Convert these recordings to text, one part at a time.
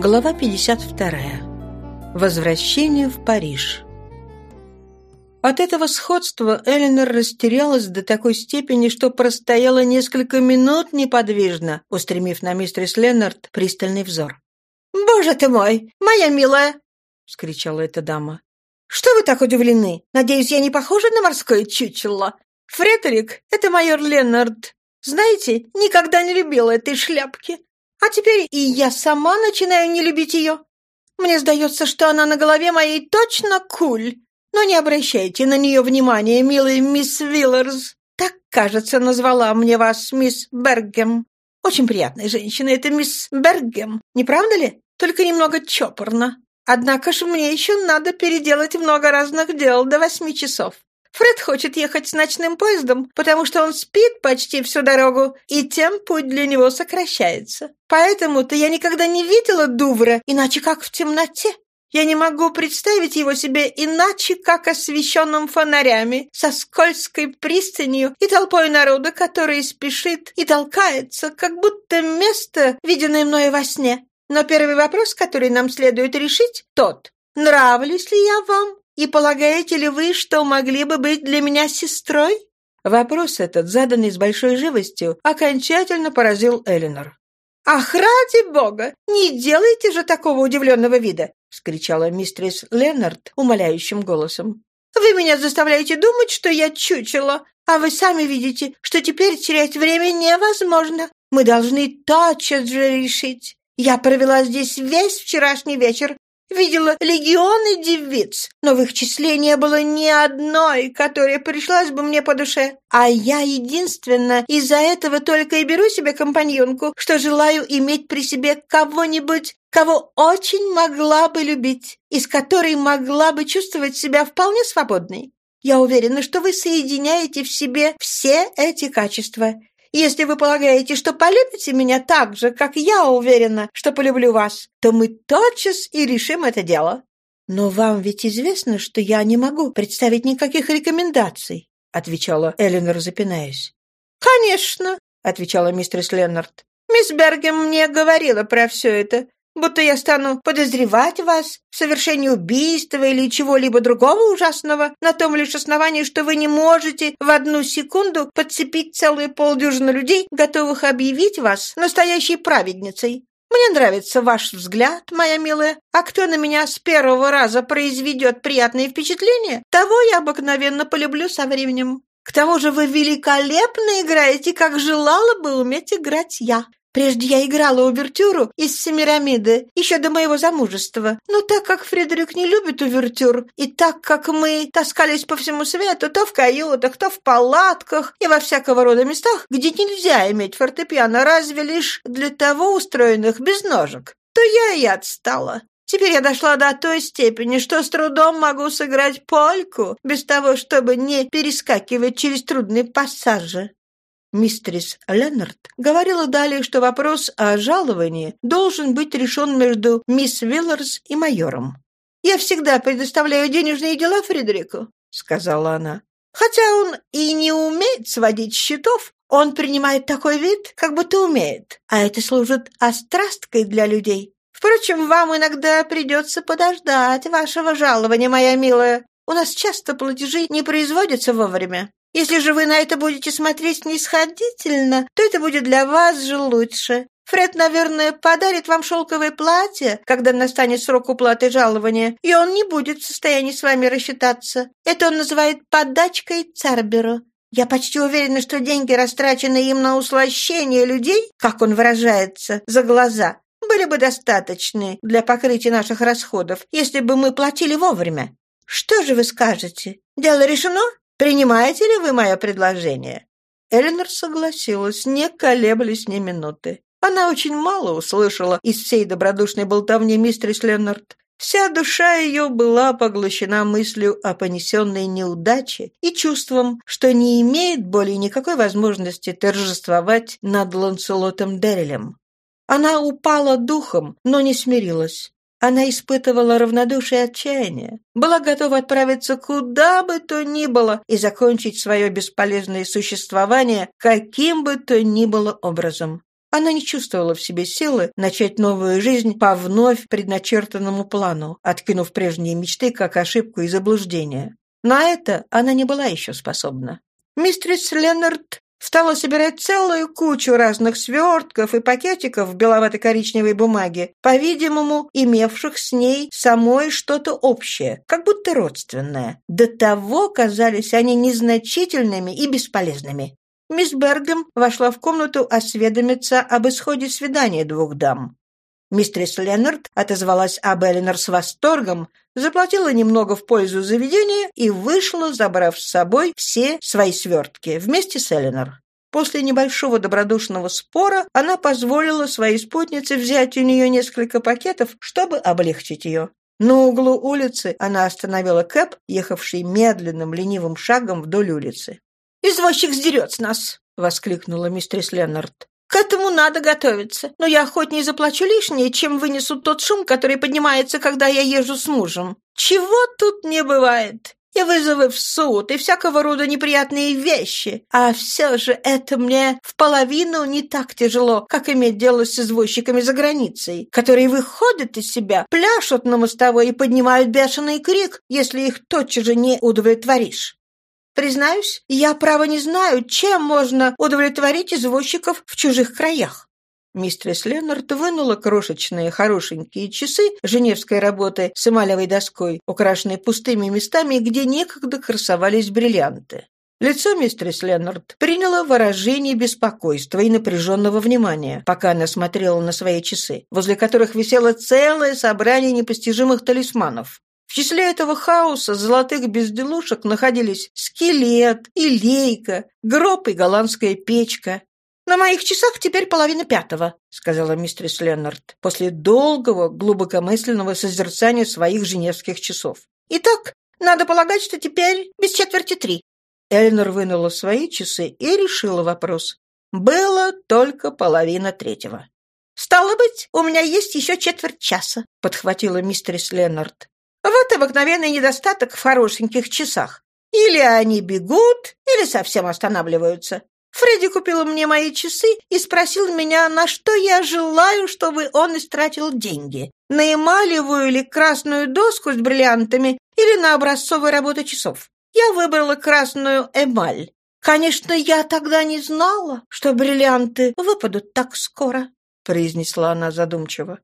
Глава 52. Возвращение в Париж. От этого сходства Эленор растерялась до такой степени, что простояла несколько минут неподвижно, устремив на мистерис Леннард пристальный взор. «Боже ты мой, моя милая!» — вскричала эта дама. «Что вы так удивлены? Надеюсь, я не похожа на морское чучело? Фредерик — это майор Леннард. Знаете, никогда не любила этой шляпки. А теперь и я сама начинаю не любить ее. Мне сдается, что она на голове моей точно куль. Но не обращайте на нее внимания, милая мисс Вилларс. Так, кажется, назвала мне вас мисс Бергем. Очень приятная женщина, это мисс Бергем, не правда ли? Только немного чопорно. Однако ж мне еще надо переделать много разных дел до восьми часов. Фред хочет ехать с ночным поездом, потому что он спит почти всю дорогу, и тем путь для него сокращается. Поэтому-то я никогда не видела Дувра, иначе как в темноте. Я не могу представить его себе иначе, как освещенным фонарями, со скользкой пристанью и толпой народа, который спешит и толкается, как будто место, виденное мною во сне. Но первый вопрос, который нам следует решить, тот, нравлюсь ли я вам и полагаете ли вы, что могли бы быть для меня сестрой?» Вопрос этот, заданный с большой живостью, окончательно поразил Элинор. «Ах, ради бога! Не делайте же такого удивленного вида!» — вскричала мистерис Леннард умоляющим голосом. «Вы меня заставляете думать, что я чучело, а вы сами видите, что теперь терять время невозможно. Мы должны тотчас же решить. Я провела здесь весь вчерашний вечер, Видела легионы девиц, но в их числе не было ни одной, которая пришлась бы мне по душе. А я единственная из-за этого только и беру себе компаньонку, что желаю иметь при себе кого-нибудь, кого очень могла бы любить, и с которой могла бы чувствовать себя вполне свободной. Я уверена, что вы соединяете в себе все эти качества, если вы полагаете, что полюбите меня так же, как я уверена, что полюблю вас, то мы тотчас и решим это дело». «Но вам ведь известно, что я не могу представить никаких рекомендаций», отвечала Эленор, запинаясь. «Конечно», — отвечала мистерс Леннард. «Мисс Бергем мне говорила про все это будто я стану подозревать вас в совершении убийства или чего-либо другого ужасного на том лишь основании, что вы не можете в одну секунду подцепить целую полдюжины людей, готовых объявить вас настоящей праведницей. Мне нравится ваш взгляд, моя милая, а кто на меня с первого раза произведет приятные впечатления, того я обыкновенно полюблю со временем. К тому же вы великолепно играете, как желала бы уметь играть я. Прежде я играла увертюру из Семирамиды, еще до моего замужества. Но так как Фредерик не любит увертюр, и так как мы таскались по всему свету, то в каютах, то в палатках и во всякого рода местах, где нельзя иметь фортепиано, разве лишь для того устроенных без ножек, то я и отстала. Теперь я дошла до той степени, что с трудом могу сыграть польку, без того, чтобы не перескакивать через трудные пассажи. Мистерис Леннард говорила далее, что вопрос о жаловании должен быть решен между мисс Вилларс и майором. «Я всегда предоставляю денежные дела Фредерику», — сказала она. «Хотя он и не умеет сводить счетов, он принимает такой вид, как будто умеет, а это служит острасткой для людей. Впрочем, вам иногда придется подождать вашего жалования, моя милая. У нас часто платежи не производятся вовремя. Если же вы на это будете смотреть снисходительно, то это будет для вас же лучше. Фред, наверное, подарит вам шелковое платье, когда настанет срок уплаты жалования, и он не будет в состоянии с вами рассчитаться. Это он называет подачкой Царберу. Я почти уверена, что деньги, растраченные им на услощение людей, как он выражается, за глаза, были бы достаточны для покрытия наших расходов, если бы мы платили вовремя. Что же вы скажете? Дело решено? Принимаете ли вы мое предложение?» Эленор согласилась, не колеблясь ни минуты. Она очень мало услышала из всей добродушной болтовни мистерис Леннард. Вся душа ее была поглощена мыслью о понесенной неудаче и чувством, что не имеет более никакой возможности торжествовать над Ланселотом Деррелем. Она упала духом, но не смирилась. Она испытывала равнодушие и отчаяние, была готова отправиться куда бы то ни было и закончить свое бесполезное существование каким бы то ни было образом. Она не чувствовала в себе силы начать новую жизнь по вновь предначертанному плану, откинув прежние мечты как ошибку и заблуждение. На это она не была еще способна. Мистерис Леннард стала собирать целую кучу разных свертков и пакетиков в беловато-коричневой бумаге, по-видимому, имевших с ней самой что-то общее, как будто родственное. До того казались они незначительными и бесполезными. Мисс Бергем вошла в комнату осведомиться об исходе свидания двух дам. Мистерис Леннард отозвалась об Эленор с восторгом, заплатила немного в пользу заведения и вышла, забрав с собой все свои свертки вместе с Эленор. После небольшого добродушного спора она позволила своей спутнице взять у нее несколько пакетов, чтобы облегчить ее. На углу улицы она остановила Кэп, ехавший медленным ленивым шагом вдоль улицы. «Извозчик сдерет с нас!» — воскликнула мистерис Леннард. «К этому надо готовиться, но я охотнее заплачу лишнее, чем вынесу тот шум, который поднимается, когда я езжу с мужем. Чего тут не бывает? И вызовы в суд, и всякого рода неприятные вещи. А все же это мне в половину не так тяжело, как иметь дело с извозчиками за границей, которые выходят из себя, пляшут на мостовой и поднимают бешеный крик, если их тотчас же не удовлетворишь. Признаюсь, я, право, не знаю, чем можно удовлетворить извозчиков в чужих краях. Мистерис Леннард вынула крошечные хорошенькие часы женевской работы с эмалевой доской, украшенные пустыми местами, где некогда красовались бриллианты. Лицо мистерис Леннард приняло выражение беспокойства и напряженного внимания, пока она смотрела на свои часы, возле которых висело целое собрание непостижимых талисманов. В числе этого хаоса золотых безделушек находились скелет и лейка, гроб и голландская печка. «На моих часах теперь половина пятого», — сказала мистерис Леннард после долгого, глубокомысленного созерцания своих женевских часов. «Итак, надо полагать, что теперь без четверти три». Эльнер вынула свои часы и решила вопрос. Было только половина третьего. «Стало быть, у меня есть еще четверть часа», — подхватила мистерис Леннард. Вот обыкновенный недостаток в хорошеньких часах. Или они бегут, или совсем останавливаются. Фредди купил мне мои часы и спросил меня, на что я желаю, чтобы он истратил деньги. На эмалевую или красную доску с бриллиантами или на образцовую работу часов. Я выбрала красную эмаль. Конечно, я тогда не знала, что бриллианты выпадут так скоро, произнесла она задумчиво.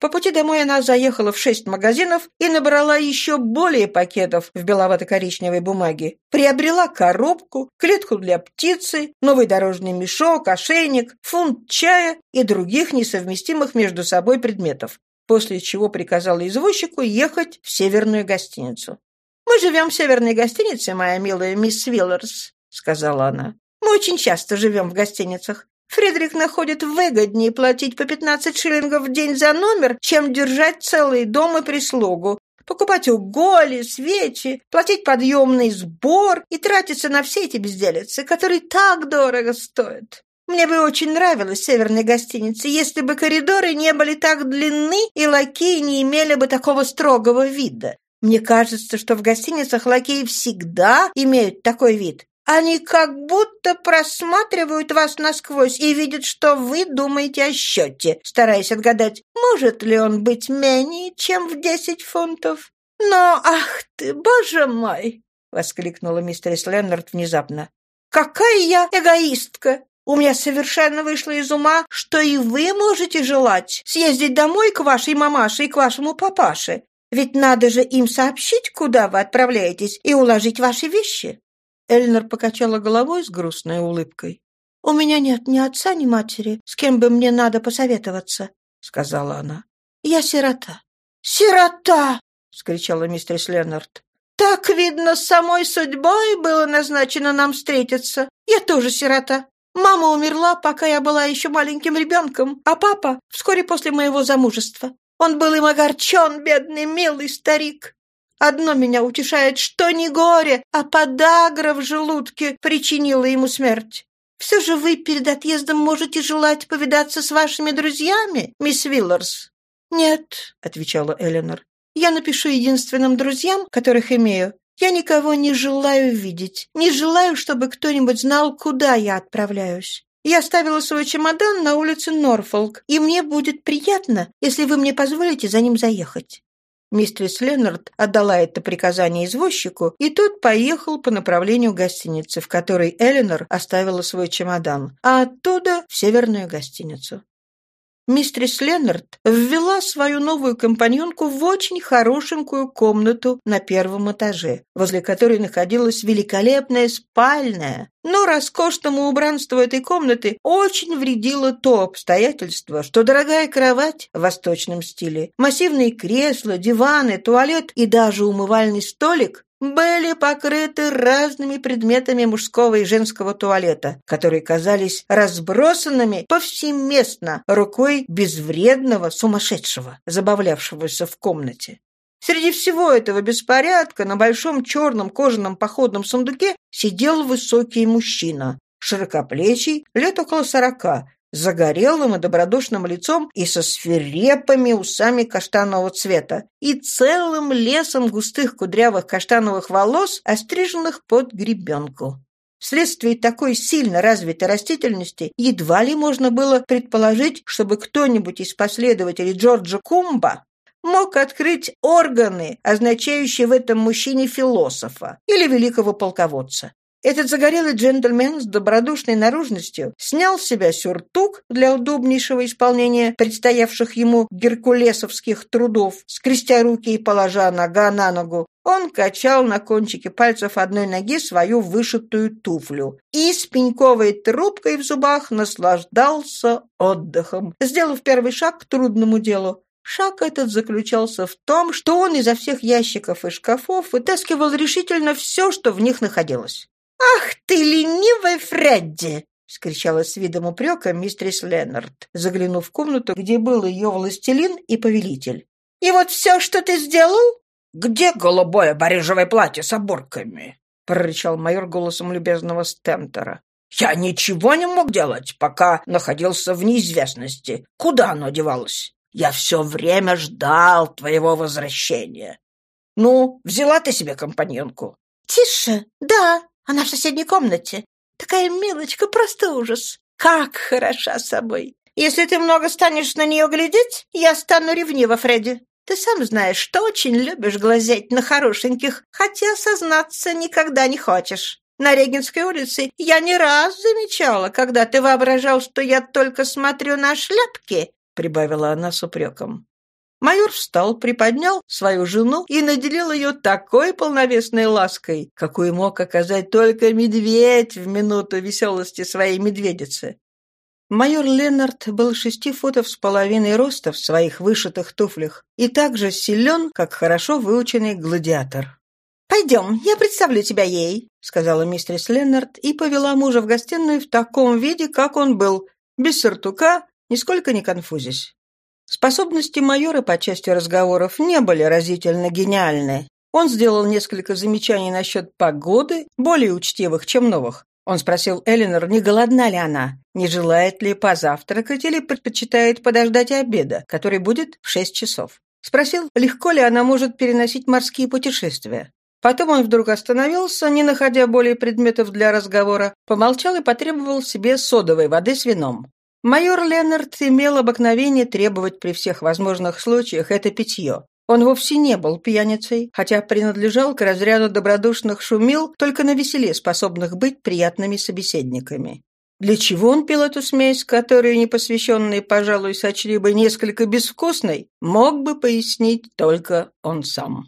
По пути домой она заехала в шесть магазинов и набрала еще более пакетов в беловато-коричневой бумаге. Приобрела коробку, клетку для птицы, новый дорожный мешок, ошейник, фунт чая и других несовместимых между собой предметов, после чего приказала извозчику ехать в северную гостиницу. «Мы живем в северной гостинице, моя милая мисс Виллерс», — сказала она. «Мы очень часто живем в гостиницах. Фредерик находит выгоднее платить по 15 шиллингов в день за номер, чем держать целый дом и прислугу, покупать уголи, свечи, платить подъемный сбор и тратиться на все эти безделицы, которые так дорого стоят. Мне бы очень нравилась северная гостиница, если бы коридоры не были так длинны и лакеи не имели бы такого строгого вида. Мне кажется, что в гостиницах лакеи всегда имеют такой вид. Они как будто просматривают вас насквозь и видят, что вы думаете о счете, стараясь отгадать, может ли он быть менее, чем в десять фунтов. Но, ах ты, боже мой!» — воскликнула мистерис Леннард внезапно. «Какая я эгоистка! У меня совершенно вышло из ума, что и вы можете желать съездить домой к вашей мамаше и к вашему папаше. Ведь надо же им сообщить, куда вы отправляетесь, и уложить ваши вещи. Эльнер покачала головой с грустной улыбкой. «У меня нет ни отца, ни матери, с кем бы мне надо посоветоваться», — сказала она. «Я сирота». «Сирота!» — скричала мистерис Леннард. «Так, видно, самой судьбой было назначено нам встретиться. Я тоже сирота. Мама умерла, пока я была еще маленьким ребенком, а папа — вскоре после моего замужества. Он был им огорчен, бедный, милый старик. Одно меня утешает, что не горе, а подагра в желудке причинила ему смерть. Все же вы перед отъездом можете желать повидаться с вашими друзьями, мисс Вилларс?» «Нет», — отвечала Эленор. «Я напишу единственным друзьям, которых имею. Я никого не желаю видеть. Не желаю, чтобы кто-нибудь знал, куда я отправляюсь. Я оставила свой чемодан на улице Норфолк, и мне будет приятно, если вы мне позволите за ним заехать». Мистерис Леннард отдала это приказание извозчику, и тот поехал по направлению гостиницы, в которой Эленор оставила свой чемодан, а оттуда в северную гостиницу. Мистерис Леннард ввела свою новую компаньонку в очень хорошенькую комнату на первом этаже, возле которой находилась великолепная спальная. Но роскошному убранству этой комнаты очень вредило то обстоятельство, что дорогая кровать в восточном стиле, массивные кресла, диваны, туалет и даже умывальный столик были покрыты разными предметами мужского и женского туалета, которые казались разбросанными повсеместно рукой безвредного сумасшедшего, забавлявшегося в комнате. Среди всего этого беспорядка на большом черном кожаном походном сундуке сидел высокий мужчина, широкоплечий, лет около сорока, загорелым и добродушным лицом и со свирепыми усами каштанового цвета и целым лесом густых кудрявых каштановых волос, остриженных под гребенку. Вследствие такой сильно развитой растительности едва ли можно было предположить, чтобы кто-нибудь из последователей Джорджа Кумба мог открыть органы, означающие в этом мужчине философа или великого полководца. Этот загорелый джентльмен с добродушной наружностью снял с себя сюртук для удобнейшего исполнения предстоявших ему геркулесовских трудов, скрестя руки и положа нога на ногу. Он качал на кончике пальцев одной ноги свою вышитую туфлю и с пеньковой трубкой в зубах наслаждался отдыхом, сделав первый шаг к трудному делу. Шаг этот заключался в том, что он изо всех ящиков и шкафов вытаскивал решительно все, что в них находилось. «Ах ты, ленивый Фредди!» — скричала с видом упрека мистерис Леннард, заглянув в комнату, где был ее властелин и повелитель. «И вот все, что ты сделал?» «Где голубое барежевое платье с оборками?» — прорычал майор голосом любезного Стентера. «Я ничего не мог делать, пока находился в неизвестности. Куда оно девалось? Я все время ждал твоего возвращения. Ну, взяла ты себе компаньонку?» «Тише, да, она в соседней комнате. Такая милочка, просто ужас. Как хороша собой. Если ты много станешь на нее глядеть, я стану ревнива, Фредди. Ты сам знаешь, что очень любишь глазеть на хорошеньких, хотя сознаться никогда не хочешь. На Регенской улице я не раз замечала, когда ты воображал, что я только смотрю на шляпки, — прибавила она с упреком. Майор встал, приподнял свою жену и наделил ее такой полновесной лаской, какую мог оказать только медведь в минуту веселости своей медведицы. Майор Леннард был шести футов с половиной роста в своих вышитых туфлях и так же силен, как хорошо выученный гладиатор. «Пойдем, я представлю тебя ей», — сказала мистерис Леннард и повела мужа в гостиную в таком виде, как он был, без сортука, нисколько не конфузясь. Способности майора по части разговоров не были разительно гениальны. Он сделал несколько замечаний насчет погоды, более учтивых, чем новых. Он спросил Эленор, не голодна ли она, не желает ли позавтракать или предпочитает подождать обеда, который будет в шесть часов. Спросил, легко ли она может переносить морские путешествия. Потом он вдруг остановился, не находя более предметов для разговора, помолчал и потребовал себе содовой воды с вином. Майор Леннард имел обыкновение требовать при всех возможных случаях это питье. Он вовсе не был пьяницей, хотя принадлежал к разряду добродушных шумил, только на веселе способных быть приятными собеседниками. Для чего он пил эту смесь, которую непосвященные, пожалуй, сочли бы несколько безвкусной, мог бы пояснить только он сам.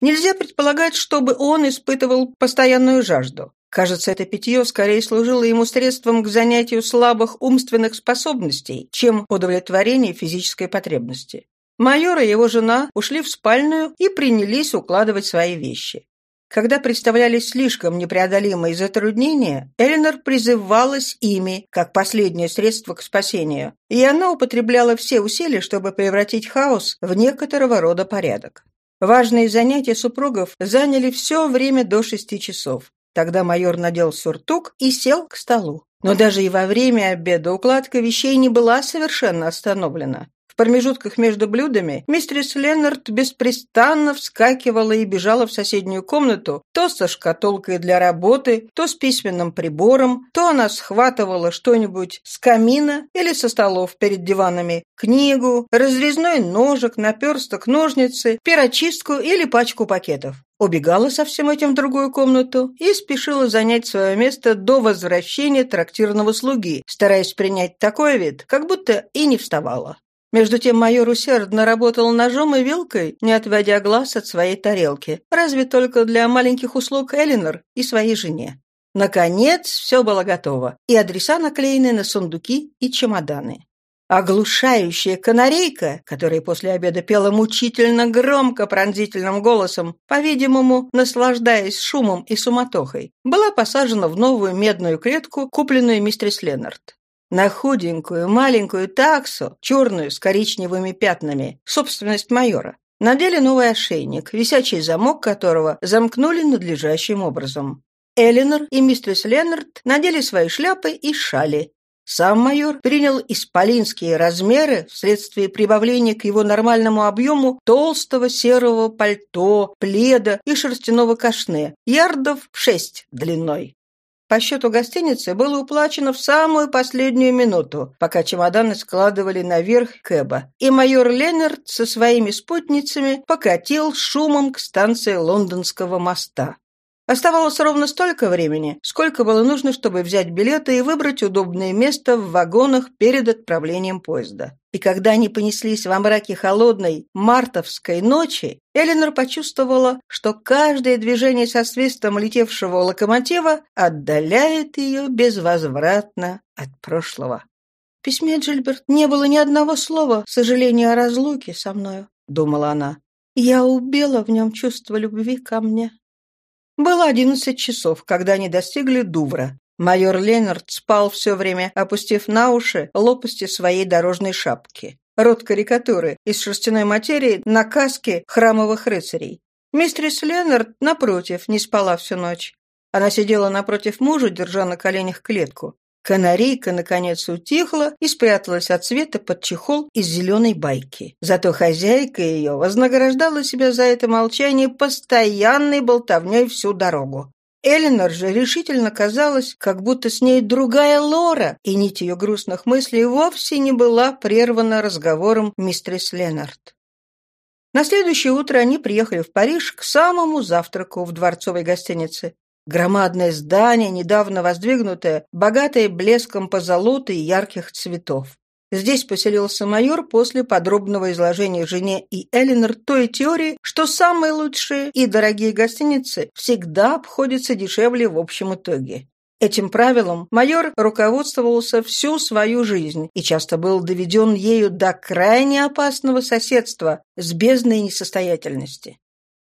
Нельзя предполагать, чтобы он испытывал постоянную жажду. Кажется, это питье скорее служило ему средством к занятию слабых умственных способностей, чем удовлетворение физической потребности. Майор и его жена ушли в спальную и принялись укладывать свои вещи. Когда представлялись слишком непреодолимые затруднения, Эленор призывалась ими как последнее средство к спасению, и она употребляла все усилия, чтобы превратить хаос в некоторого рода порядок. Важные занятия супругов заняли все время до шести часов. Тогда майор надел сюртук и сел к столу. Но даже и во время обеда укладка вещей не была совершенно остановлена. В промежутках между блюдами мистерис Леннард беспрестанно вскакивала и бежала в соседнюю комнату, то со шкатулкой для работы, то с письменным прибором, то она схватывала что-нибудь с камина или со столов перед диванами, книгу, разрезной ножик, наперсток, ножницы, перочистку или пачку пакетов. Убегала со всем этим в другую комнату и спешила занять свое место до возвращения трактирного слуги, стараясь принять такой вид, как будто и не вставала. Между тем майор усердно работал ножом и вилкой, не отводя глаз от своей тарелки, разве только для маленьких услуг Элинор и своей жене. Наконец, все было готово, и адреса наклеены на сундуки и чемоданы. Оглушающая канарейка, которая после обеда пела мучительно громко пронзительным голосом, по-видимому, наслаждаясь шумом и суматохой, была посажена в новую медную клетку, купленную мистерис Леннард. На худенькую маленькую таксу, черную с коричневыми пятнами, собственность майора, надели новый ошейник, висячий замок которого замкнули надлежащим образом. Эленор и мистерс Леннард надели свои шляпы и шали. Сам майор принял исполинские размеры вследствие прибавления к его нормальному объему толстого серого пальто, пледа и шерстяного кашне, ярдов в шесть длиной. По счету гостиницы было уплачено в самую последнюю минуту, пока чемоданы складывали наверх Кэба, и майор Леннард со своими спутницами покатил шумом к станции Лондонского моста. Оставалось ровно столько времени, сколько было нужно, чтобы взять билеты и выбрать удобное место в вагонах перед отправлением поезда. И когда они понеслись во мраке холодной мартовской ночи, Эленор почувствовала, что каждое движение со свистом летевшего локомотива отдаляет ее безвозвратно от прошлого. В письме Джильберт не было ни одного слова сожаления о разлуке со мною, думала она. Я убила в нем чувство любви ко мне. Было одиннадцать часов, когда они достигли Дувра. Майор Ленард спал все время, опустив на уши лопасти своей дорожной шапки. Рот карикатуры из шерстяной материи на каске храмовых рыцарей. Мистерис Ленард, напротив, не спала всю ночь. Она сидела напротив мужа, держа на коленях клетку. Канарейка, наконец, утихла и спряталась от света под чехол из зеленой байки. Зато хозяйка ее вознаграждала себя за это молчание постоянной болтовней всю дорогу. Эленор же решительно казалось, как будто с ней другая Лора, и нить ее грустных мыслей вовсе не была прервана разговором мистерис Ленард. На следующее утро они приехали в Париж к самому завтраку в дворцовой гостинице. Громадное здание, недавно воздвигнутое, богатое блеском позолоты и ярких цветов. Здесь поселился майор после подробного изложения жене и Эллинор той теории, что самые лучшие и дорогие гостиницы всегда обходятся дешевле в общем итоге. Этим правилом майор руководствовался всю свою жизнь и часто был доведен ею до крайне опасного соседства с бездной несостоятельности.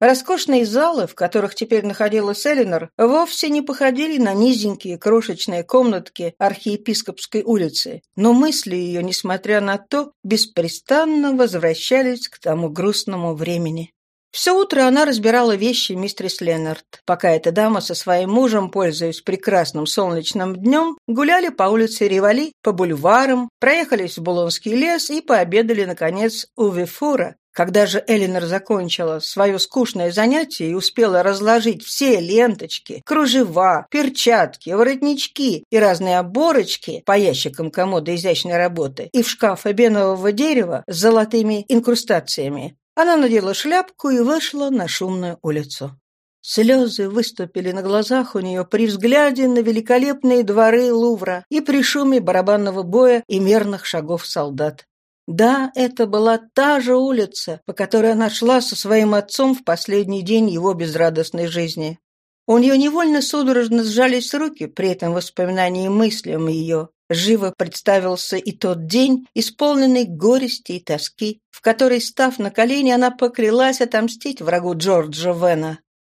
Роскошные залы, в которых теперь находилась Элинор, вовсе не походили на низенькие крошечные комнатки архиепископской улицы, но мысли ее, несмотря на то, беспрестанно возвращались к тому грустному времени. Все утро она разбирала вещи мистерис Леннард, пока эта дама со своим мужем, пользуясь прекрасным солнечным днем, гуляли по улице Ривали, по бульварам, проехались в Булонский лес и пообедали, наконец, у Вифура, когда же Элинор закончила свое скучное занятие и успела разложить все ленточки, кружева, перчатки, воротнички и разные оборочки по ящикам комода изящной работы и в шкаф эбенового дерева с золотыми инкрустациями, она надела шляпку и вышла на шумную улицу. Слезы выступили на глазах у нее при взгляде на великолепные дворы Лувра и при шуме барабанного боя и мерных шагов солдат. Да, это была та же улица, по которой она шла со своим отцом в последний день его безрадостной жизни. У нее невольно судорожно сжались руки при этом воспоминании и мыслям ее. Живо представился и тот день, исполненный горести и тоски, в который, став на колени, она поклялась отомстить врагу Джорджа Вена.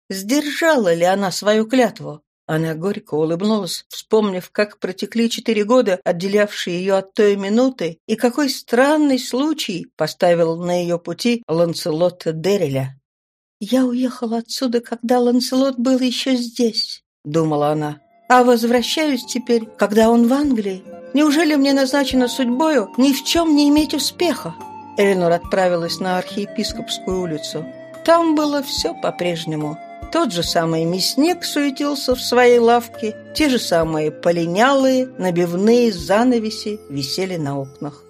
Сдержала ли она свою клятву? Она горько улыбнулась, вспомнив, как протекли четыре года, отделявшие ее от той минуты, и какой странный случай поставил на ее пути Ланселота Дерриля. «Я уехала отсюда, когда Ланселот был еще здесь», — думала она. «А возвращаюсь теперь, когда он в Англии. Неужели мне назначено судьбою ни в чем не иметь успеха?» Эленор отправилась на архиепископскую улицу. Там было все по-прежнему. Тот же самый мясник суетился в своей лавке, те же самые полинялые, набивные занавеси висели на окнах.